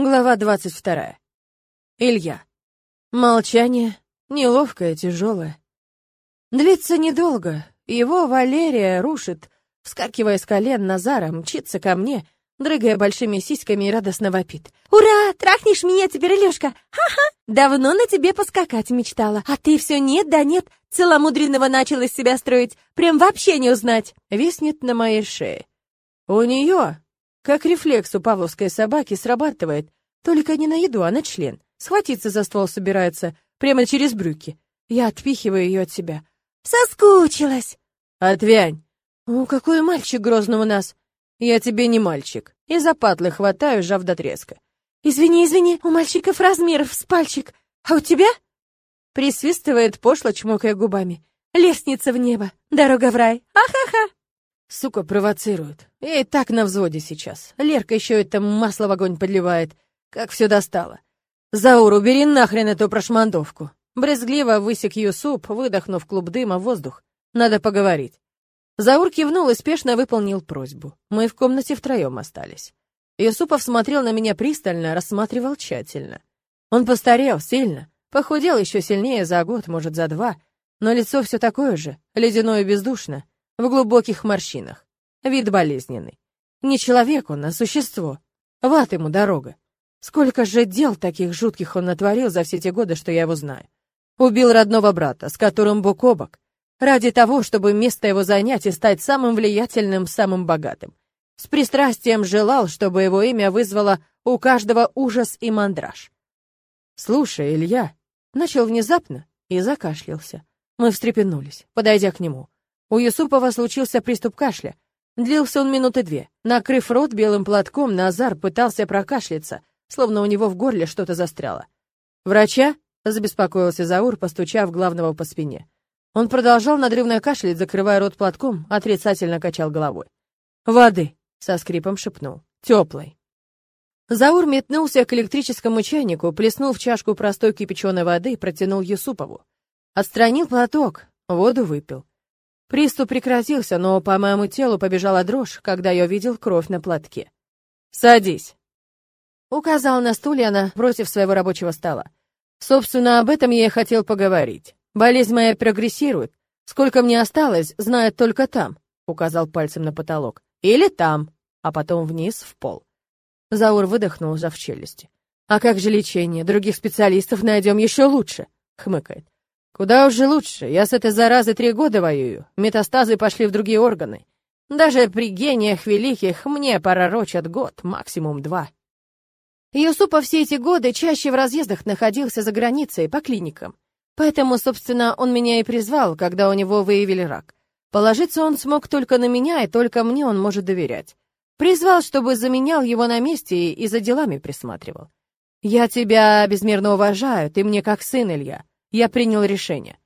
Глава двадцать вторая. Илья. Молчание, неловкое, тяжелое. Длится недолго. Его Валерия рушит, вскакивая с колен Назара, мчится ко мне, дрыгая большими сиськами и радостно вопит. «Ура! Трахнешь меня теперь, Илюшка! Ха-ха! Давно на тебе поскакать мечтала, а ты все нет да нет, целомудренного начал из себя строить, прям вообще не узнать!» Виснет на моей шее. У нее как рефлекс у павловской собаки срабатывает, только не на еду, а на член. Схватиться за ствол собирается, прямо через брюки. Я отпихиваю ее от себя. «Соскучилась!» «Отвянь!» «О, какой мальчик грозный у нас!» «Я тебе не мальчик!» И за патлы хватаю, жав до треска. «Извини, извини, у мальчиков размеров с пальчик, а у тебя?» Присвистывает пошло, чмокая губами. «Лестница в небо, дорога в рай, ахаха!» Сука, провоцирует. Я и так на взводе сейчас. Лерка еще это масло в огонь подливает. Как все достало. Заур, убери нахрен эту прошмандовку. Брезгливо высек Юсуп, выдохнув клуб дыма в воздух. Надо поговорить. Заур кивнул и спешно выполнил просьбу. Мы в комнате втроем остались. Юсупов смотрел на меня пристально, рассматривал тщательно. Он постарел сильно, похудел еще сильнее за год, может, за два, но лицо все такое же, ледяное и бездушно в глубоких морщинах. Вид болезненный. Не человек он, а существо. В ад ему дорога. Сколько же дел таких жутких он натворил за все те годы, что я его знаю. Убил родного брата, с которым бок о бок, ради того, чтобы место его занять и стать самым влиятельным, самым богатым. С пристрастием желал, чтобы его имя вызвало у каждого ужас и мандраж. «Слушай, Илья», — начал внезапно и закашлялся. Мы встрепенулись, подойдя к нему. У Юсупова случился приступ кашля. Длился он минуты две. Накрыв рот белым платком, Назар пытался прокашляться, словно у него в горле что-то застряло. «Врача?» — забеспокоился Заур, постучав главного по спине. Он продолжал надрывно кашлять, закрывая рот платком, отрицательно качал головой. «Воды!» — со скрипом шепнул. «Теплой!» Заур метнулся к электрическому чайнику, плеснул в чашку простой кипяченой воды и протянул Юсупову. Отстранил платок, воду выпил. Приступ прекратился, но по моему телу побежала дрожь, когда я увидел кровь на платке. «Садись!» Указал на стулья напротив своего рабочего стола. Собственно, об этом я и хотел поговорить. Болезнь моя прогрессирует. Сколько мне осталось, знает только там, указал пальцем на потолок. Или там, а потом вниз в пол. Заур выдохнул, сжав челюсти. А как же лечение? Других специалистов найдем еще лучше, хмыкает. Куда уже лучше, я с этой заразой три года воюю, метастазы пошли в другие органы. Даже при гениях великих мне пророчат год, максимум два. Юсупов все эти годы чаще в разъездах находился за границей, по клиникам. Поэтому, собственно, он меня и призвал, когда у него выявили рак. Положиться он смог только на меня, и только мне он может доверять. Призвал, чтобы заменял его на месте и за делами присматривал. «Я тебя безмерно уважаю, ты мне как сын, Илья. Я принял решение.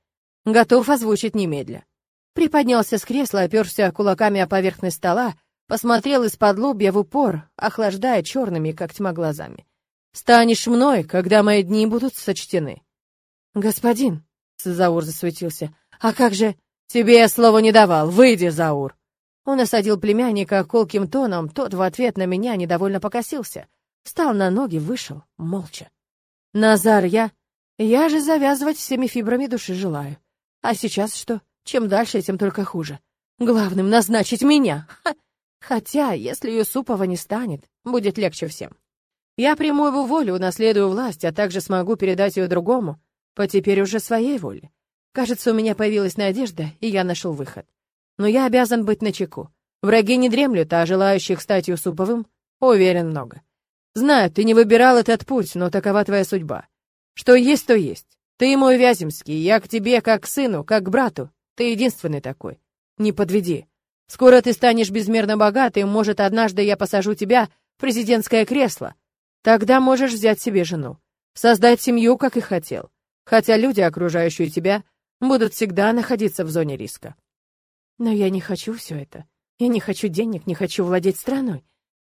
Готов озвучить немедля. Приподнялся с кресла, оперся кулаками о поверхность стола, посмотрел из-под лобья в упор, охлаждая черными, как тьма, глазами. «Станешь мной, когда мои дни будут сочтены». «Господин», — Заур засветился, — «а как же...» «Тебе я слова не давал, выйди, Заур!» Он осадил племянника колким тоном, тот в ответ на меня недовольно покосился. Встал на ноги, вышел, молча. «Назар, я...» Я же завязывать всеми фибрами души желаю. А сейчас что? Чем дальше, тем только хуже. Главным назначить меня. Ха. Хотя, если Юсупова не станет, будет легче всем. Я приму его волю, наследую власть, а также смогу передать ее другому, по теперь уже своей воле. Кажется, у меня появилась надежда, и я нашел выход. Но я обязан быть начеку. Враги не дремлют, а желающих стать Юсуповым, уверен, много. Знаю, ты не выбирал этот путь, но такова твоя судьба. Что есть, то есть. Ты мой Вяземский, я к тебе как к сыну, как к брату. Ты единственный такой. Не подведи. Скоро ты станешь безмерно богатым, может, однажды я посажу тебя в президентское кресло. Тогда можешь взять себе жену. Создать семью, как и хотел. Хотя люди, окружающие тебя, будут всегда находиться в зоне риска. Но я не хочу все это. Я не хочу денег, не хочу владеть страной.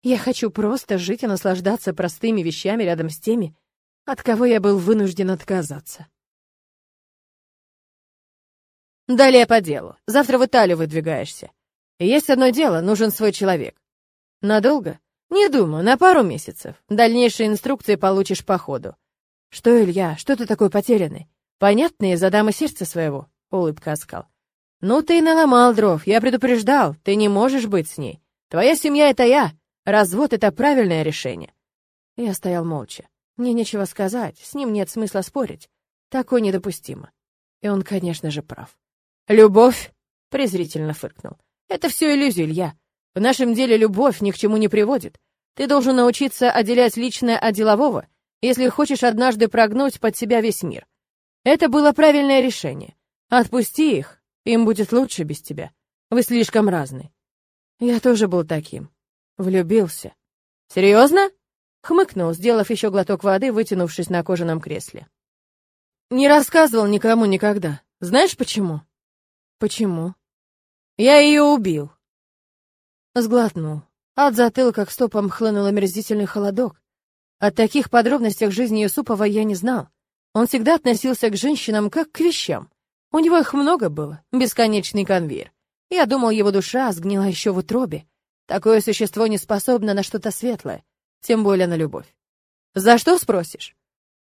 Я хочу просто жить и наслаждаться простыми вещами рядом с теми, от кого я был вынужден отказаться. Далее по делу. Завтра в Италию выдвигаешься. Есть одно дело, нужен свой человек. Надолго? Не думаю, на пару месяцев. Дальнейшие инструкции получишь по ходу. Что, Илья, что ты такой потерянный? Понятно, из-за дамы сердца своего, улыбка оскал. Ну ты и наломал дров, я предупреждал, ты не можешь быть с ней. Твоя семья — это я, развод — это правильное решение. Я стоял молча. Мне нечего сказать, с ним нет смысла спорить. Такое недопустимо. И он, конечно же, прав. «Любовь?» — презрительно фыркнул. «Это все иллюзия, Илья. В нашем деле любовь ни к чему не приводит. Ты должен научиться отделять личное от делового, если хочешь однажды прогнуть под себя весь мир. Это было правильное решение. Отпусти их, им будет лучше без тебя. Вы слишком разные. Я тоже был таким. Влюбился. Серьезно? Хмыкнул, сделав еще глоток воды, вытянувшись на кожаном кресле. Не рассказывал никому никогда. Знаешь почему? Почему? Я ее убил. Сглотнул. От затылка к стопам хлынул омерзительный холодок. От таких подробностях жизни Юсупова я не знал. Он всегда относился к женщинам как к вещам. У него их много было, бесконечный конвейер. Я думал, его душа сгнила еще в утробе. Такое существо не способно на что-то светлое, тем более на любовь. За что, спросишь?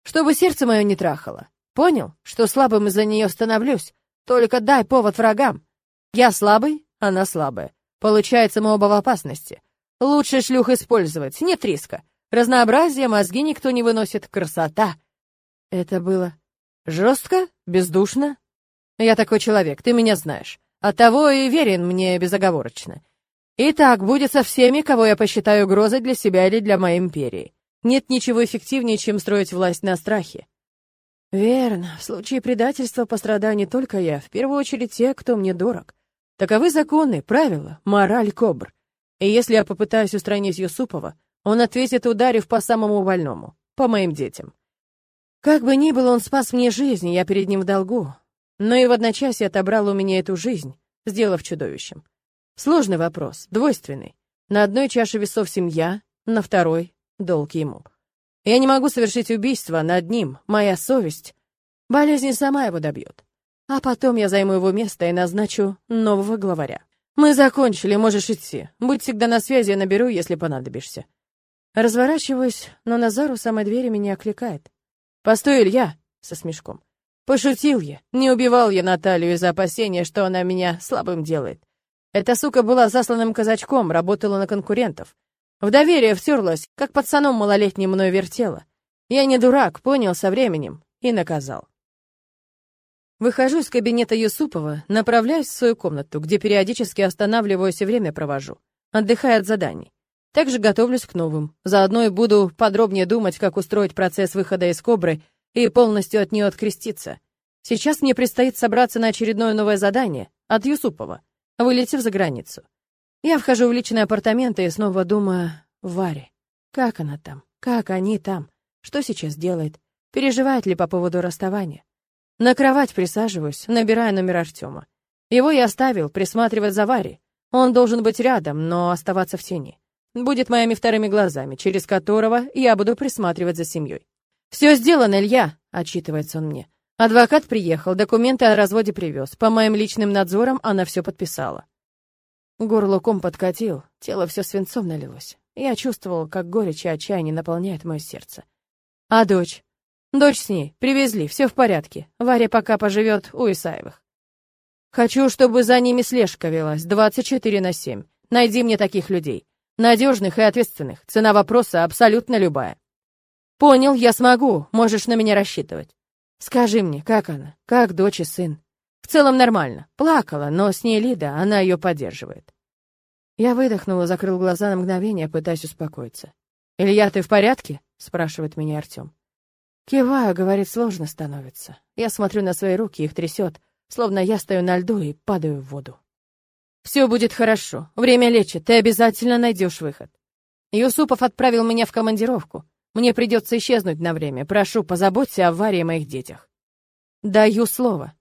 Чтобы сердце мое не трахало. Понял, что слабым из-за нее становлюсь. Только дай повод врагам. Я слабый, она слабая. Получается, мы оба в опасности. Лучше шлюх использовать, нет риска. Разнообразие мозги никто не выносит, красота. Это было жестко, бездушно. Я такой человек, ты меня знаешь. Оттого и верен мне безоговорочно. И так будет со всеми, кого я посчитаю угрозой для себя или для моей империи. Нет ничего эффективнее, чем строить власть на страхе. Верно. В случае предательства пострадаю не только я, в первую очередь те, кто мне дорог. Таковы законы, правила, мораль кобр. И если я попытаюсь устранить Юсупова, он ответит, ударив по самому больному, по моим детям. Как бы ни было, он спас мне жизнь, я перед ним в долгу. Но и в одночасье отобрал у меня эту жизнь, сделав чудовищем. Сложный вопрос, двойственный. На одной чаше весов семья, на второй — долг ему. Я не могу совершить убийство над ним, моя совесть. Болезнь сама его добьет. А потом я займу его место и назначу нового главаря. Мы закончили, можешь идти. Будь всегда на связи, я наберу, если понадобишься. Разворачиваюсь, но Назар у самой двери меня окликает. «Постой, Илья!» — со смешком. Пошутил я. Не убивал я Наталью из-за опасения, что она меня слабым делает. Эта сука была засланным казачком, работала на конкурентов. В доверие втерлась, как пацаном малолетним мной вертела. Я не дурак, понял со временем и наказал. Выхожу из кабинета Юсупова, направляюсь в свою комнату, где периодически останавливаюсь и время провожу, отдыхая от заданий. Также готовлюсь к новым. Заодно и буду подробнее думать, как устроить процесс выхода из Кобры и полностью от нее откреститься. Сейчас мне предстоит собраться на очередное новое задание от Юсупова, вылетев за границу. Я вхожу в личные апартаменты и снова думаю Варе. Как она там? Как они там? Что сейчас делает? Переживает ли по поводу расставания? На кровать присаживаюсь, набирая номер Артема. Его я оставил присматривать за Варей. Он должен быть рядом, но оставаться в тени. Будет моими вторыми глазами, через которого я буду присматривать за семьей. «Все сделано, Илья», — отчитывается он мне. Адвокат приехал, документы о разводе привез. По моим личным надзорам она все подписала. Горло ком подкатил, тело все свинцом налилось. Я чувствовал, как горечь и отчаяние наполняет мое сердце. А дочь? Дочь с ней. Привезли, все в порядке. Варя пока поживет у Исаевых. Хочу, чтобы за ними слежка велась 24 на 7. Найди мне таких людей. Надежных и ответственных. Цена вопроса абсолютно любая. Понял, я смогу. Можешь на меня рассчитывать. Скажи мне, как она? Как дочь и сын? В целом нормально. Плакала, но с ней Лида, она ее поддерживает. Я выдохнула, закрыл глаза на мгновение, пытаясь успокоиться. «Илья, ты в порядке?» — спрашивает меня Артем. Киваю, говорит, сложно становится. Я смотрю на свои руки, их трясет, словно я стою на льду и падаю в воду. «Все будет хорошо. Время лечит. Ты обязательно найдешь выход». Юсупов отправил меня в командировку. Мне придется исчезнуть на время. Прошу, позаботься о Варе и моих детях. Даю слово.